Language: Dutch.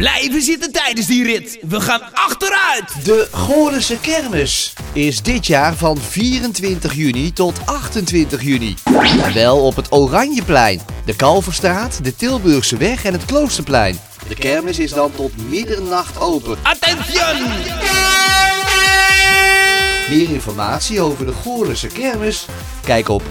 blijven zitten tijdens die rit. We gaan achteruit. De Goorlense kermis is dit jaar van 24 juni tot 28 juni. Wel op het Oranjeplein, de Kalverstraat, de Tilburgse weg en het Kloosterplein. De kermis is dan tot middernacht open. Attention! Meer informatie over de Goorlense kermis? Kijk op